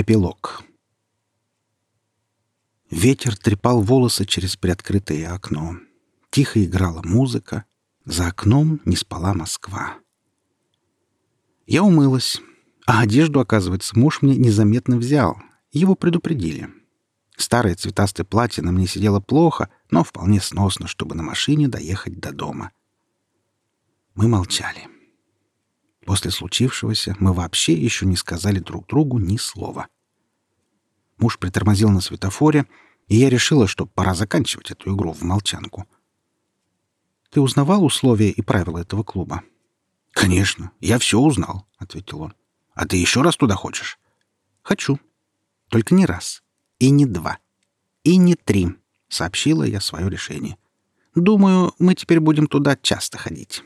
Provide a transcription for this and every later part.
Эпилог. Ветер трепал волосы через приоткрытое окно. Тихо играла музыка. За окном не спала Москва. Я умылась, а одежду, оказывается, муж мне незаметно взял. Его предупредили. Старое цветастое платье на мне сидело плохо, но вполне сносно, чтобы на машине доехать до дома. Мы молчали. После случившегося мы вообще еще не сказали друг другу ни слова. Муж притормозил на светофоре, и я решила, что пора заканчивать эту игру в молчанку. «Ты узнавал условия и правила этого клуба?» «Конечно, я все узнал», — ответил он. «А ты еще раз туда хочешь?» «Хочу. Только не раз. И не два. И не три», — сообщила я свое решение. «Думаю, мы теперь будем туда часто ходить».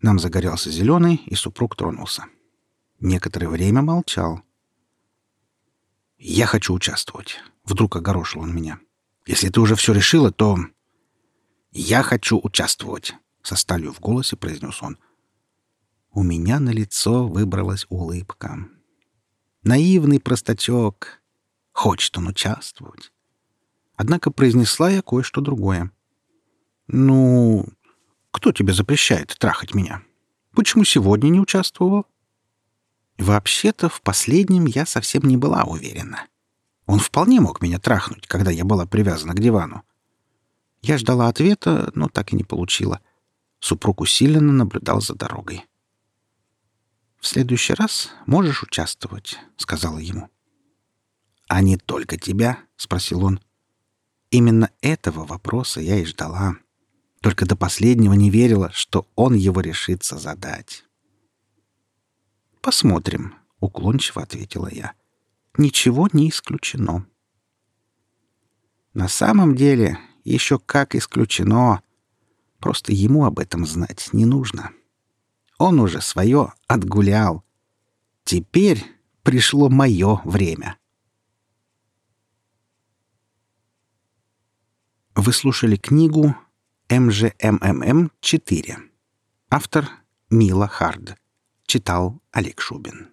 Нам загорелся зеленый, и супруг тронулся. Некоторое время молчал. «Я хочу участвовать», — вдруг огорошил он меня. «Если ты уже все решила, то...» «Я хочу участвовать», — со сталью в голосе произнес он. У меня на лицо выбралась улыбка. Наивный простачок. Хочет он участвовать. Однако произнесла я кое-что другое. «Ну, кто тебе запрещает трахать меня? Почему сегодня не участвовал? Вообще-то в последнем я совсем не была уверена. Он вполне мог меня трахнуть, когда я была привязана к дивану. Я ждала ответа, но так и не получила. Супруг усиленно наблюдал за дорогой. «В следующий раз можешь участвовать», — сказала ему. «А не только тебя?» — спросил он. Именно этого вопроса я и ждала. Только до последнего не верила, что он его решится задать. «Посмотрим», — уклончиво ответила я. «Ничего не исключено». На самом деле, еще как исключено. Просто ему об этом знать не нужно. Он уже свое отгулял. Теперь пришло мое время. Вы слушали книгу МЖМММ-4. Автор Мила Хард. Читал Олег Шубин.